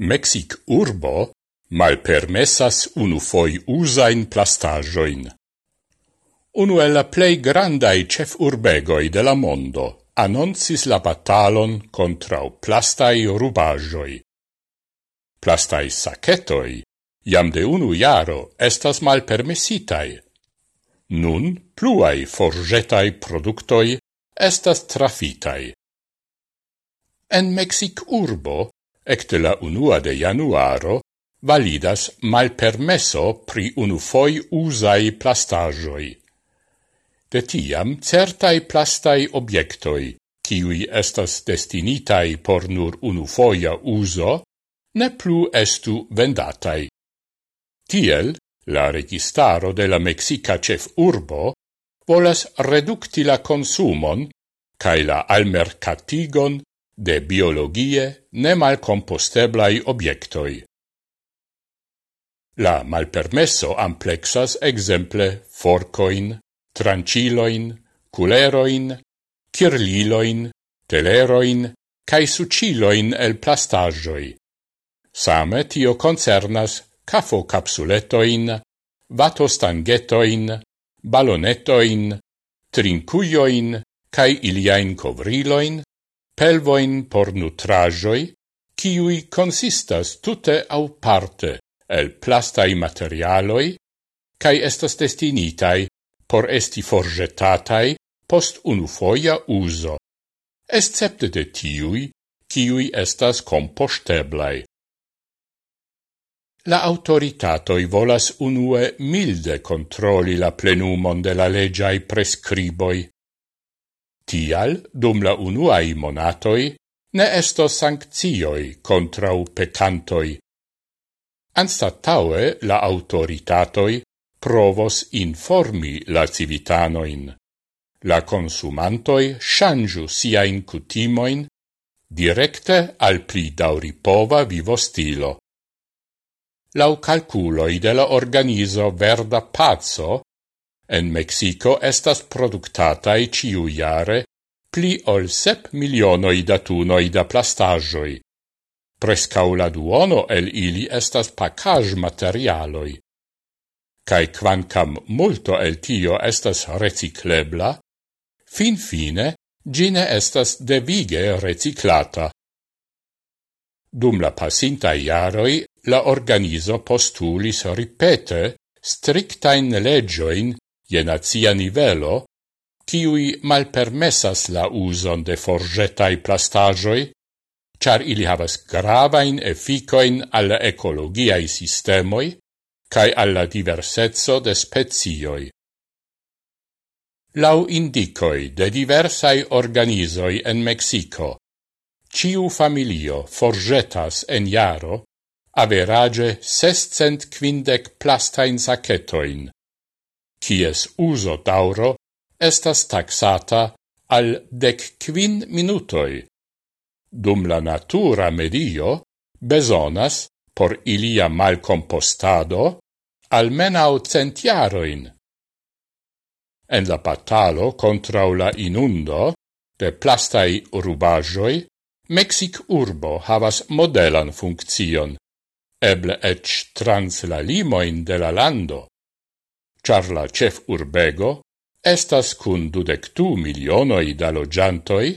Mexic urbo malpermessas unufoi usain plastajoin. Unu el la plei grandai cef urbegoi de la mondo annoncis la batalon contrau plastai rubajoi. Plastai sacetoi, jam de unu jaro, estas malpermessitai. Nun pluai forgetai productoi estas trafitai. En Mexic urbo ecte la unua de januaro, validas malpermesso pri unufoi usai plastajoi. De tiam certai plastai objectoi, kiui estas destinitai por nur unufoia uso, ne plu estu vendatai. Tiel, la registaro de la Mexica cef urbo volas reducti la consumon cae la almercatigon de biologie ne malcomposteblai objectoi. La malpermesso amplexas exemple forcoin, tranciloin, culeroin, kirliloin, teleroin, cae suciloin el plastagioi. Same tio concernas cafo capsuletoin, vatostangetoin, balonetoin, trincuioin, cae iliaen covriloin, pelvoin por nutrajoi, ciui consistas tute au parte el plastai materialoi, cae estas destinitai por esti forgetatai post unufoia uso, excepte de tiui, ciui estas composteblai. La autoritatoi volas unue milde controli la plenumon de la legiai prescriboi, Tial, dum la unuai monatoi, ne esto sanctioi contrau pecantoi. Anstataue la autoritatoi provos informi la civitanoin. La consumantoi shangiu sia cutimoin directe al pli dauripova vivo stilo. Lau calculoi de la organizo Verda Pazzo, En Mexico estas productatai ciu jare pli ol sep milionoi da tunoi da plastagioi. Prescau la duono el ili estas pacaj materialoi. Cai quancam multo el tio estas reciclebla, fin fine gine estas devige reciclata. Dum la pasinta iaroi, la organizo postulis ripete strictain legioin je nazia nivelo, kiui malpermessas la uson de forgetai plastagioi, char ili havas gravain efficoin alla ecologiai sistemoi cae alla diversezzo de spezioi. Lau indicoi de diversai organisoi en Mexico, ciu familio forgetas en jaro average sescent quindec plastain sacetoin, cies uso tauro estas taxata al dec quin minutoi. Dum la natura medio besonas por ilia malcompostado almenau centiaroin. En la patalo contra la inundo de plastai rubajoi, Mexic urbo havas modelan funkcion, eble ec trans la limoin de la lando char la cef urbego estas cun dudectu milionoi da logiantoi,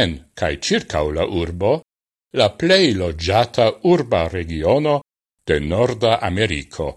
en cae circau la urbo, la plei logiata urba regiono de Norda Americo.